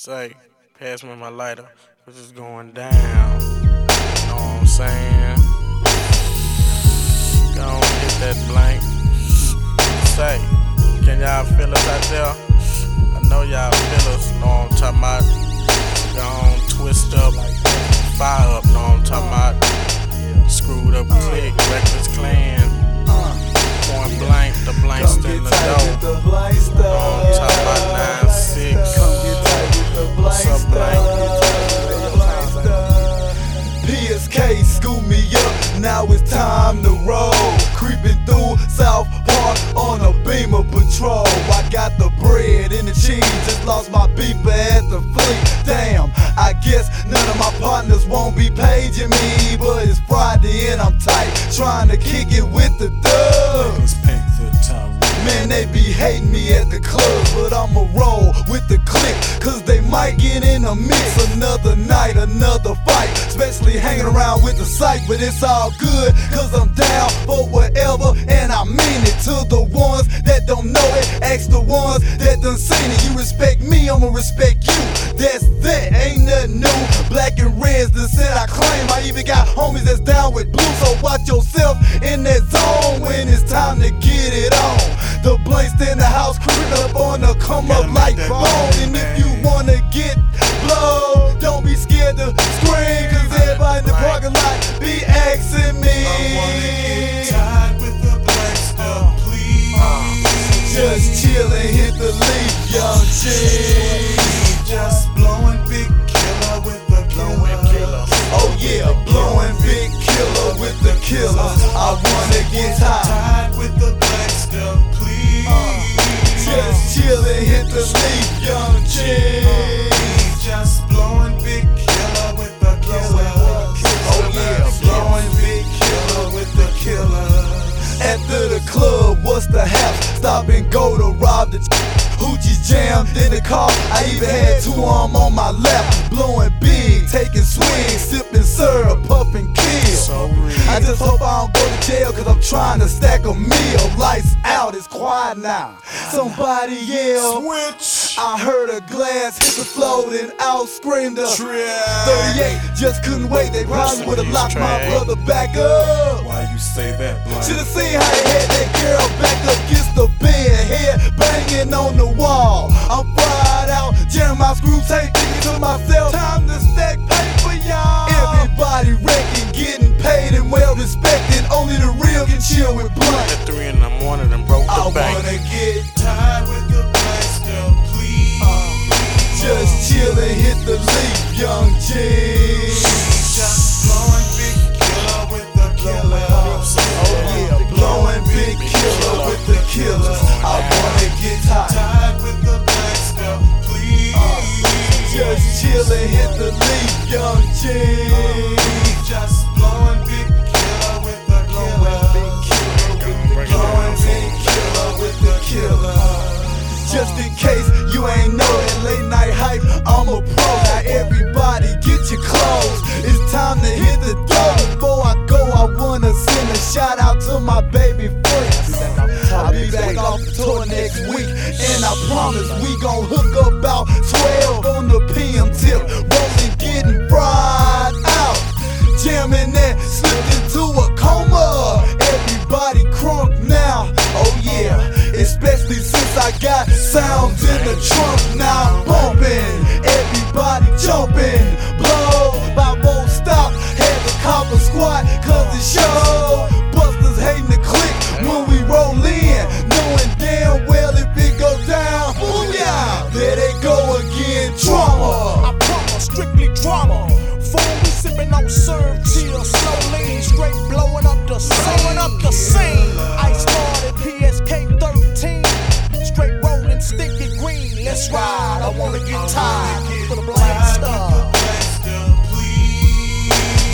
Say, pass me my lighter, cause it's going down. Know what I'm saying? Go on, hit that blank. Say, can y'all feel us out there? I know y'all feel us, know what I'm talking about. Go on, twist up, fire up, know what I'm talking about. Screwed through South Park on a beamer patrol. I got the bread and the cheese, just lost my beeper at the fleet. Damn, I guess none of my partners won't be paging me. But it's Friday and I'm tight, trying to kick it with the thugs. Man, they be hating me at the club, but I'ma roll with the click, cause they might get in a mix. Another night, another fight, especially hanging around with the psych, but it's all good, cause I'm down for The ones that done seen it. You respect me, I'ma respect you. That's that, ain't nothing new. Black and red's the set I claim. I even got homies that's down with blue, so watch yourself in that zone when it's time to get it on. The blanks in the house creeping up on the come up like bone, And if you wanna get blow, don't be scared to scream, cause everybody in the parking lot be asking me. Just chill and hit the leaf, young G. Just blowing big killer with the killer. Oh yeah, blowing big killer with the killer. I wanna get high. Tied with the black stuff, please. Uh. Just chill and hit the leaf, young G. what's the hap? Stop and go to rob the Hoochie's jammed in the car. I even had two arm on my lap, blowing big, taking swings, sipping syrup, puffing kill. I just hope I don't go to jail, cause I'm trying to stack a meal. Lights out, it's quiet now. Somebody yell. Switch. I heard a glass hit the floor, then out screamed the 38. Just couldn't wait, they probably would've locked my brother back up. Why you say that, blind? Should've seen how they had that girl back up against the bed, head banging on the wall. I'm fried out, jamming my screw tape, thinking to myself, time to stack paper, y'all. Everybody wrecking, getting paid and well respected. Only the real can chill with blunt. At three in the morning and broke I the bank. wanna get Tied hit the leaf, young G. next week, and I promise we gon' hook up about 12 on the PM tip, rolling, getting fried out, jamming that, slipped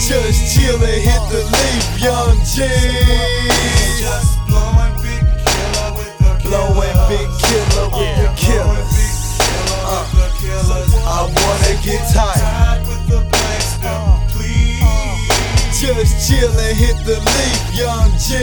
Just chill and hit the leaf, young G. Just blowing big killer with the killer. Blowing big killer with the killers. Blowing big killer with the uh, killers. I wanna get tight. Tied with the black uh, please. Uh, just chill and hit the leaf, young G.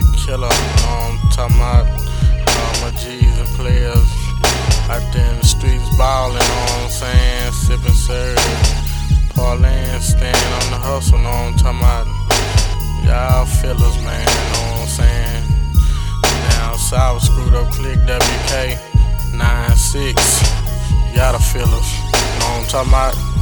big killer. I'm talking about all my G's and players out there in the streets ballin', know what I'm saying? Sippin' serve, parlayin', stand on the hustle, know what I'm talking about? Y'all fillers, man, know what I'm saying? Down south, screwed up click WK, 9-6. Y'all the fillers, know what I'm talking about?